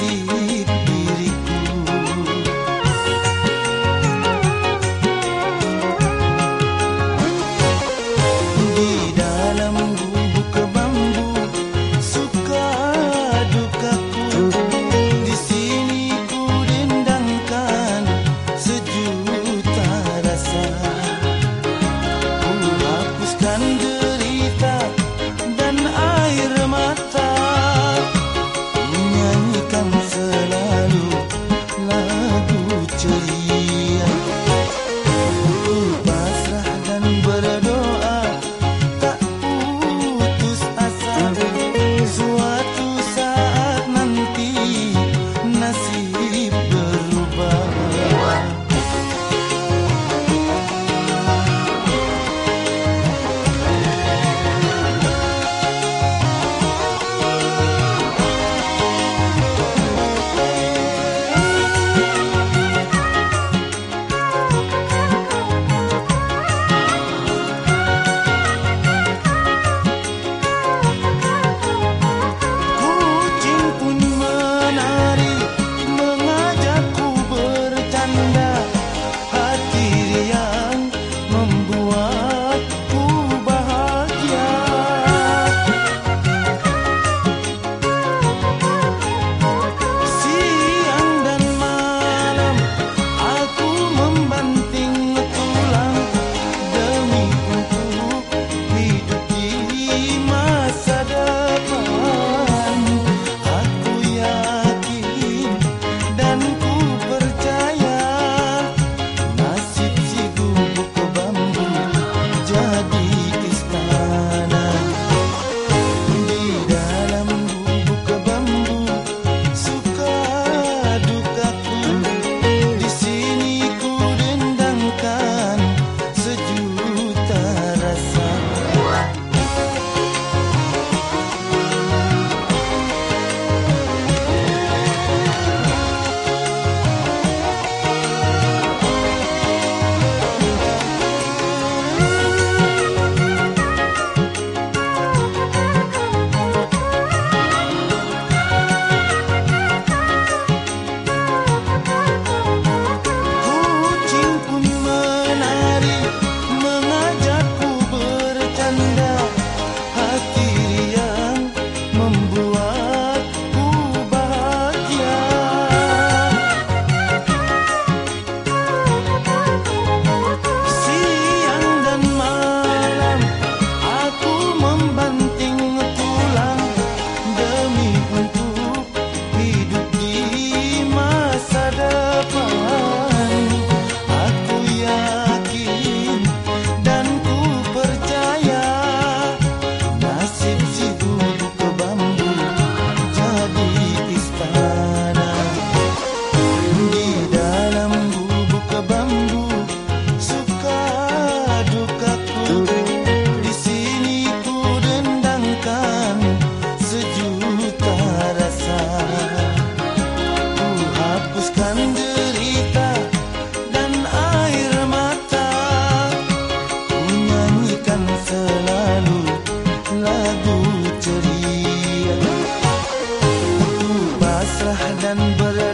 see. lagu ceria. Aku pasrah dan berat.